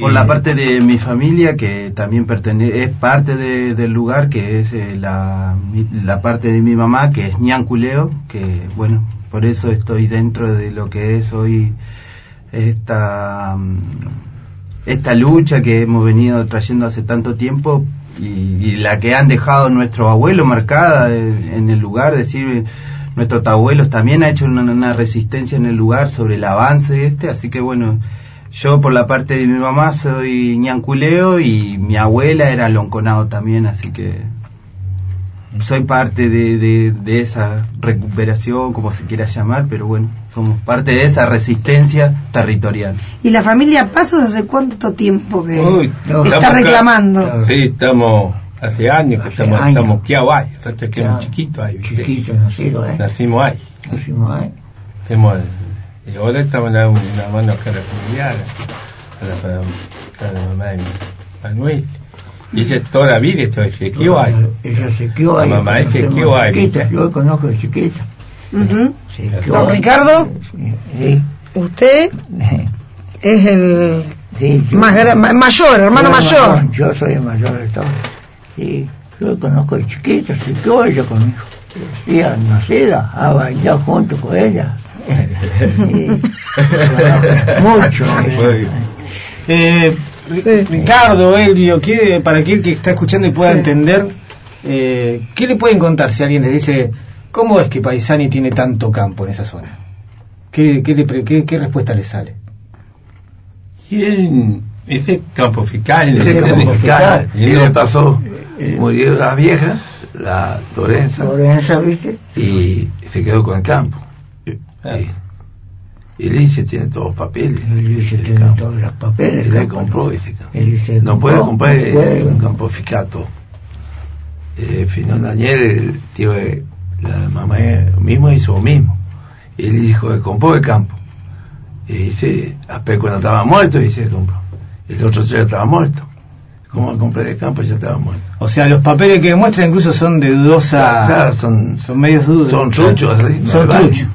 Por la parte de mi familia, que también pertenece, es parte del lugar, que es eh, la, la, parte de mi mamá, que es Ñanculeo, que bueno, por eso estoy dentro de lo que es hoy esta, esta lucha que hemos venido trayendo hace tanto tiempo y, la que han dejado nuestros abuelos marcada en, el lugar, decir, nuestros abuelos también ha hecho una, una resistencia en el lugar sobre el avance este, así que bueno, yo por la parte de mi mamá soy ñanculeo y mi abuela era lonconado también, así que soy parte de, de, esa recuperación, como se quiera llamar, pero bueno, somos parte de esa resistencia territorial. ¿Y la familia Pasos hace cuánto tiempo que está reclamando? Sí, estamos hace años que estamos, años. estamos ahí, nosotros que éramos chiquitos ahí. Chiquitos, nacidos, ¿eh? Nacimos ahí. Nacimos ahí. Hacemos y ahora estamos en una mano cara familiar, para, para, la mamá de Manuel. Y ella toda la vida esto quedó ahí. Ella se quedó ahí. La mamá se quedó ahí. Yo conozco de chiquita. Don Ricardo, sí. usted es el sí, más, mayor, hermano mayor. Yo soy el mayor de todos. Sí, yo conozco de chiquita, se quedó ella conmigo. Decía, nacida, a bailar junto con ella. Mucho. Eh, Ricardo, Elvio, para aquel que está escuchando y pueda entender, eh, ¿qué le pueden contar si alguien les dice cómo es que Paisani tiene tanto campo en esa zona? ¿Qué, qué, qué, respuesta le sale? ¿Quién? Ese campo fiscal. Ese campo fiscal. Y le pasó, murió la vieja, la Lorenza. Lorenza, ¿viste? Y se quedó con el campo. Y dice tiene todos los papeles. tiene todos los papeles. Le compró ese campo. No puede comprar un campo fiscato. Eh, Fino Daniel, el tío de la mamá mismo hizo lo mismo. Él dijo que compró el campo. Y dice, apenas cuando estaba muerto, dice, compró. El otro ya estaba muerto. ¿Cómo compré el campo? Ya estaba muerto. O sea, los papeles que muestran incluso son de dudosa. Claro, son, son medios dudos. Son truchos. Son truchos.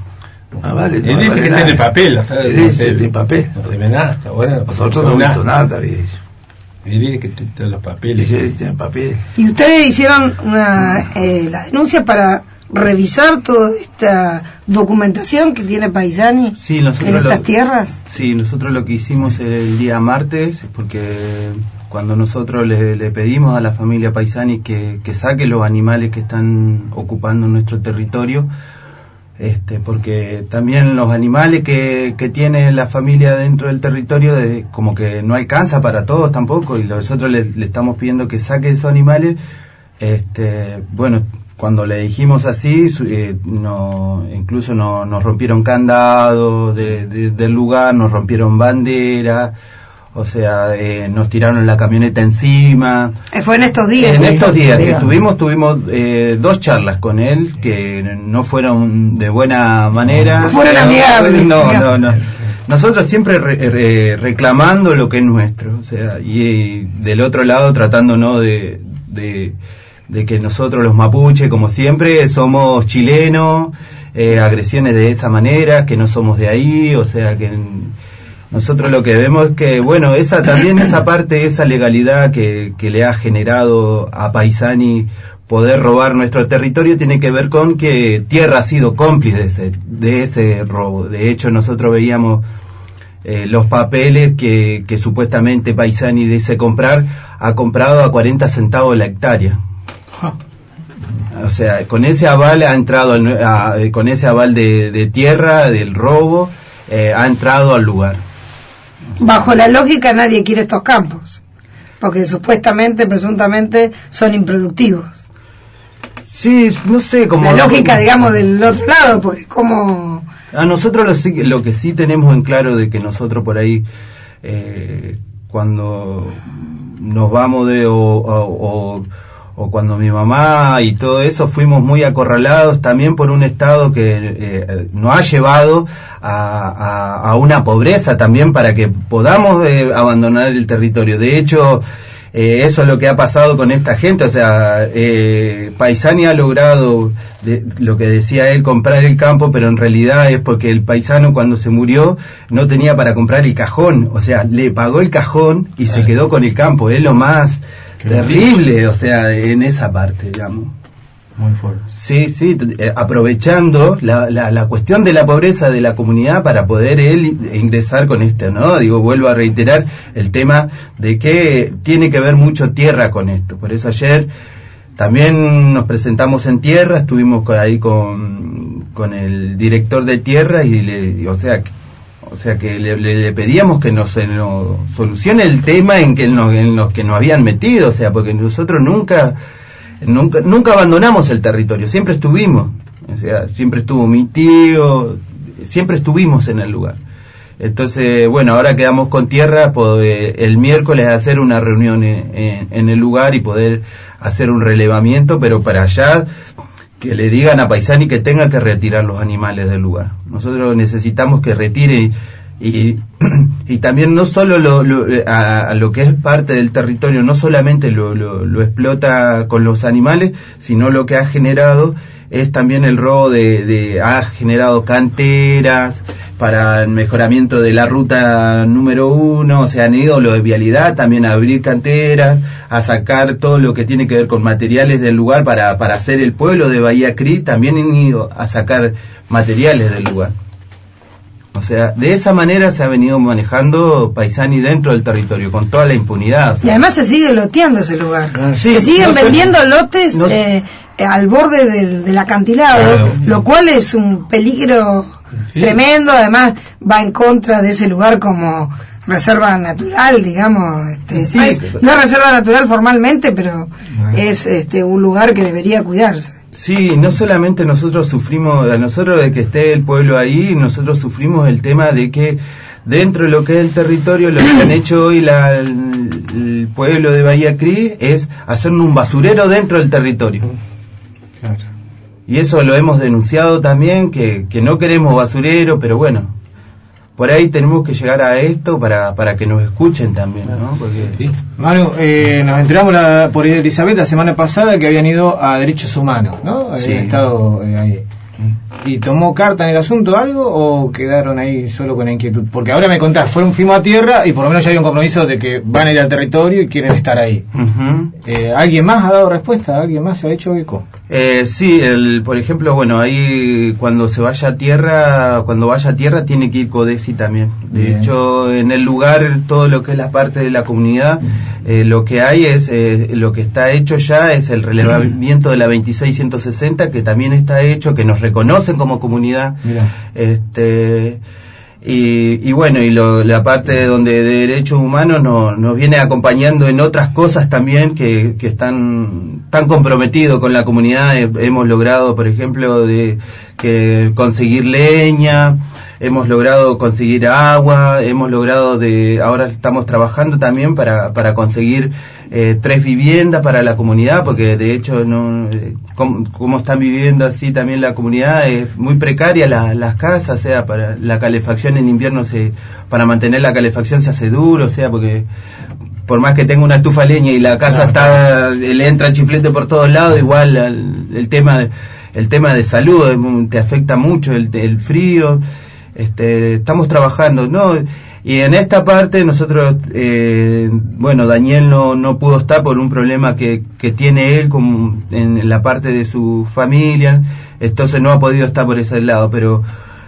Ah, vale. Él dice que tiene papel, o sea, dice, tiene papel. No tiene nada, está bueno. Nosotros no hemos visto nada, Él dice que tiene los papeles. Dice tiene papel. ¿Y ustedes hicieron una, eh, la denuncia para revisar toda esta documentación que tiene Paisani en estas tierras? Sí, nosotros lo que hicimos el día martes, porque cuando nosotros le, le pedimos a la familia Paisani que, que saque los animales que están ocupando nuestro territorio, este, porque también los animales que, tiene la familia dentro del territorio de, como que no alcanza para todos tampoco y nosotros le, estamos pidiendo que saque esos animales este, bueno cuando le dijimos así eh, no, incluso no, nos rompieron candado de, del lugar nos rompieron bandera o sea, eh, nos tiraron la camioneta encima. Eh, fue en estos días. En estos días que tuvimos, tuvimos eh, dos charlas con él que no fueron de buena manera. No fueron amigables. No, no, no. Nosotros siempre reclamando lo que es nuestro, o sea, y, del otro lado tratándonos de, de, de que nosotros los mapuches, como siempre, somos chilenos, agresiones de esa manera, que no somos de ahí, o sea, que nosotros lo que vemos es que, bueno, esa también esa parte, esa legalidad que, que le ha generado a Paisani poder robar nuestro territorio tiene que ver con que Tierra ha sido cómplice de ese, de ese robo. De hecho, nosotros veíamos eh, los papeles que, que supuestamente Paisani dice comprar, ha comprado a 40 centavos la hectárea. O sea, con ese aval ha entrado, con ese aval de, de tierra, del robo, eh, ha entrado al lugar. Bajo la lógica nadie quiere estos campos, porque supuestamente, presuntamente, son improductivos. Sí, no sé cómo... La lógica, digamos, del otro lado, porque como... A nosotros lo, lo, que sí tenemos en claro de que nosotros por ahí, eh, cuando nos vamos de... o o cuando mi mamá y todo eso fuimos muy acorralados también por un Estado que eh, nos ha llevado a, una pobreza también para que podamos eh, abandonar el territorio. De hecho, eh, eso es lo que ha pasado con esta gente, o sea, eh, Paisani ha logrado, lo que decía él, comprar el campo, pero en realidad es porque el paisano cuando se murió no tenía para comprar el cajón, o sea, le pagó el cajón y se quedó con el campo, es lo más terrible, o sea, en esa parte, digamos. Muy fuerte. Sí, sí, eh, aprovechando la, la, cuestión de la pobreza de la comunidad para poder él ingresar con esto, ¿no? Digo, vuelvo a reiterar el tema de que tiene que ver mucho tierra con esto. Por eso ayer también nos presentamos en tierra, estuvimos ahí con, con el director de tierra y le, o sea, o sea que le, pedíamos que nos, solucione el tema en que en los que nos habían metido, o sea, porque nosotros nunca nunca, nunca abandonamos el territorio, siempre estuvimos, o sea, siempre estuvo mi tío, siempre estuvimos en el lugar. Entonces, bueno, ahora quedamos con tierra, poder, el miércoles hacer una reunión en, el lugar y poder hacer un relevamiento, pero para allá que le digan a Paisani que tenga que retirar los animales del lugar. Nosotros necesitamos que retire y, y también no solo lo, a, lo que es parte del territorio, no solamente lo, lo, explota con los animales, sino lo que ha generado es también el robo de, de, ha generado canteras para el mejoramiento de la ruta número uno, o sea, han ido lo de vialidad también a abrir canteras, a sacar todo lo que tiene que ver con materiales del lugar para, para hacer el pueblo de Bahía Cri, también han ido a sacar materiales del lugar. O sea, de esa manera se ha venido manejando Paisani dentro del territorio, con toda la impunidad. Y además se sigue loteando ese lugar. Ah, se siguen vendiendo lotes eh, al borde del, acantilado, lo cual es un peligro tremendo. Además, va en contra de ese lugar como reserva natural, digamos. Este, no es reserva natural formalmente, pero es este, un lugar que debería cuidarse. Sí, no solamente nosotros sufrimos, a nosotros de que esté el pueblo ahí, nosotros sufrimos el tema de que dentro de lo que es el territorio, lo que han hecho hoy el, pueblo de Bahía Cri es hacer un basurero dentro del territorio. Y eso lo hemos denunciado también, que, que no queremos basurero, pero bueno, por ahí tenemos que llegar a esto para, para que nos escuchen también, ¿no? Porque... Manu, eh, nos enteramos por Elizabeth la semana pasada que habían ido a Derechos Humanos, ¿no? Habían estado eh, ahí. ¿Y tomó carta en el asunto algo o quedaron ahí solo con la inquietud? Porque ahora me contás, fueron fuimos a tierra y por lo menos ya hay un compromiso de que van a ir al territorio y quieren estar ahí. Eh, ¿Alguien más ha dado respuesta? ¿Alguien más se ha hecho eco? Eh, sí, el, por ejemplo, bueno, ahí cuando se vaya a tierra, cuando vaya a tierra tiene que ir Codesi también. De hecho, en el lugar, todo lo que es la parte de la comunidad, eh, lo que hay es, eh, lo que está hecho ya es el relevamiento de la 2660, que también está hecho, que nos como comunidad. Este, y, bueno, y la parte de donde de derechos humanos nos viene acompañando en otras cosas también que, que están tan comprometidos con la comunidad. Hemos logrado, por ejemplo, de que conseguir leña, hemos logrado conseguir agua, hemos logrado de, ahora estamos trabajando también para, para conseguir eh, tres viviendas para la comunidad, porque de hecho no, eh, como, están viviendo así también la comunidad, es muy precaria las casas, o sea, para la calefacción en invierno se, para mantener la calefacción se hace duro, o sea, porque por más que tenga una estufa leña y la casa está, le entra el chiflete por todos lados, igual el, tema, el tema de salud te afecta mucho, el, el frío, este, estamos trabajando, ¿no? Y en esta parte nosotros, eh, bueno, Daniel no, no pudo estar por un problema que, que tiene él como en la parte de su familia, entonces no ha podido estar por ese lado, pero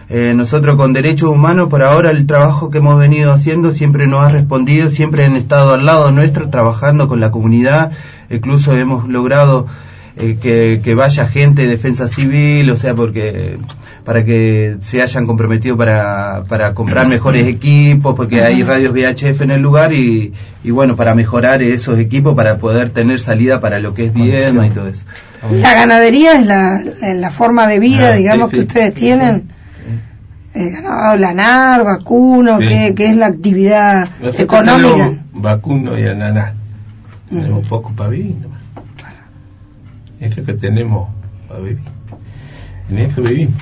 eh, nosotros con derechos humanos, por ahora el trabajo que hemos venido haciendo siempre nos ha respondido, siempre han estado al lado nuestro, trabajando con la comunidad, incluso hemos logrado eh, que, que, vaya gente de defensa civil, o sea, porque para que se hayan comprometido para, para comprar mejores equipos, porque hay radios VHF en el lugar y, y bueno, para mejorar esos equipos, para poder tener salida para lo que es Viedma y todo eso. La ganadería es la, la forma de vida, ah, digamos, que ustedes tienen. El ganado lanar, vacuno, que, es la actividad económica. Vacuno y ananá. Tenemos poco para vivir eso que tenemos para vivir. En eso vivimos.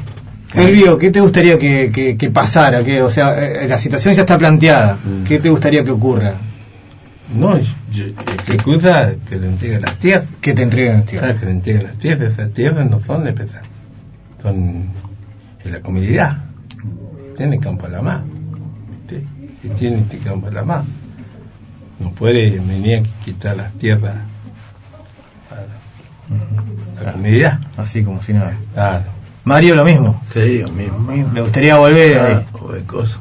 Elvio, ¿qué te gustaría que, pasara? Que, o sea, eh, la situación ya está planteada. Mm. ¿Qué te gustaría que ocurra? No, el que cruza, que le entrega las tierras. Que te entregan las tierras. que le entregan las tierras. Esas tierras no son de pesar, son de la comunidad. Tiene campo a la mano. Que tiene este campo a la mano. No puede venir a quitar las tierras a la, comunidad. Así como si nada. Claro. Mario, lo mismo. Sí, lo mismo. ¿Le gustaría volver ahí? cosas.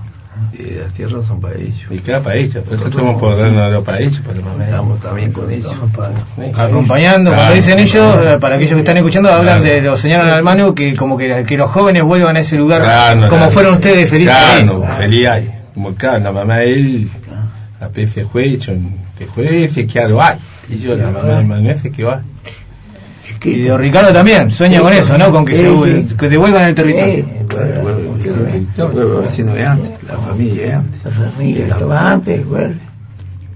Y las tierras son para ellos. Y cada para ellos, por eso estamos por darnos para ellos. Estamos también con ellos. Acompañando, cuando dicen ellos, eh, para aquellos que están escuchando, hablan de, lo señalan al mano que como que, que los jóvenes vuelvan a ese lugar como fueron ustedes felices. Claro, feliz hay. Como acá, la mamá de él, la PF juez, que juez, que algo hay. Y yo, la mamá de Manuel, que va. Y de Ricardo también, sueña con eso, ¿no? Con que, se, que devuelvan el territorio. la familia antes. La familia estaba antes, vuelve.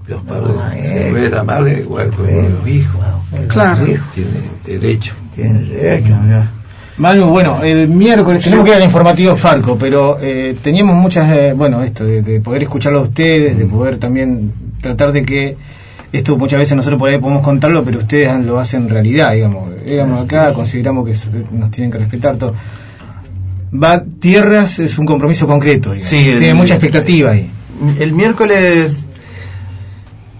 Los padres, se ve la madre igual con los hijos. Claro. Tiene derecho. Tiene derecho. Manu, bueno, el miércoles tenemos que ir al informativo Farco, pero eh, teníamos muchas, eh, bueno, esto de, de, poder escucharlo a ustedes, de poder también tratar de que esto muchas veces nosotros por ahí podemos contarlo, pero ustedes lo hacen realidad, digamos. Llegamos acá, consideramos que nos tienen que respetar todo. Va Tierras es un compromiso concreto, tiene mucha expectativa ahí. El miércoles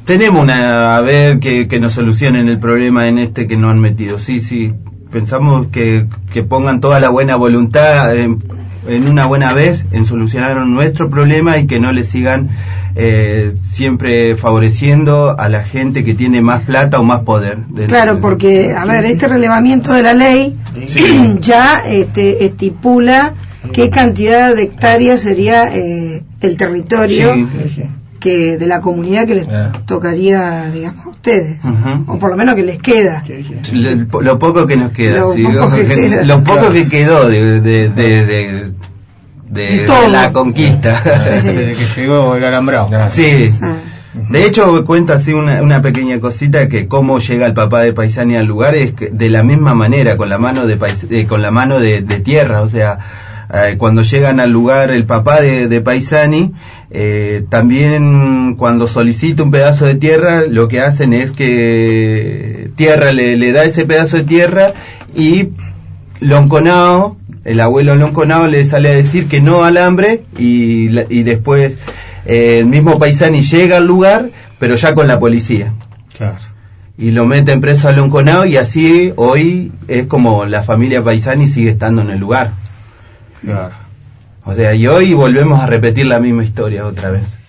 tenemos una a ver que, que nos solucionen el problema en este que no han metido. Sí, sí, pensamos que, que pongan toda la buena voluntad en, en una buena vez en solucionar nuestro problema y que no le sigan eh, siempre favoreciendo a la gente que tiene más plata o más poder. Claro, porque, a ver, este relevamiento de la ley ya este, estipula qué cantidad de hectáreas sería eh, el territorio que de la comunidad que les ah. tocaría, digamos, a ustedes, o por lo menos que les queda. lo poco que nos queda, lo, poco, que quedó de, de de, la conquista. Desde que llegó el alambrado. Sí. De hecho, cuenta así una, una, pequeña cosita que cómo llega el papá de Paisani al lugar es de la misma manera, con la mano de, eh, con la mano de, tierra, o sea, eh, cuando llegan al lugar el papá de, de Paisani, eh, también cuando solicita un pedazo de tierra, lo que hacen es que tierra le, le da ese pedazo de tierra y Lonconao el abuelo Lonconao le sale a decir que no al hambre y, y después eh, el mismo Paisani llega al lugar, pero ya con la policía. Claro. Y lo meten preso a Lonconao y así hoy es como la familia Paisani sigue estando en el lugar. Claro. O sea, y hoy volvemos a repetir la misma historia otra vez.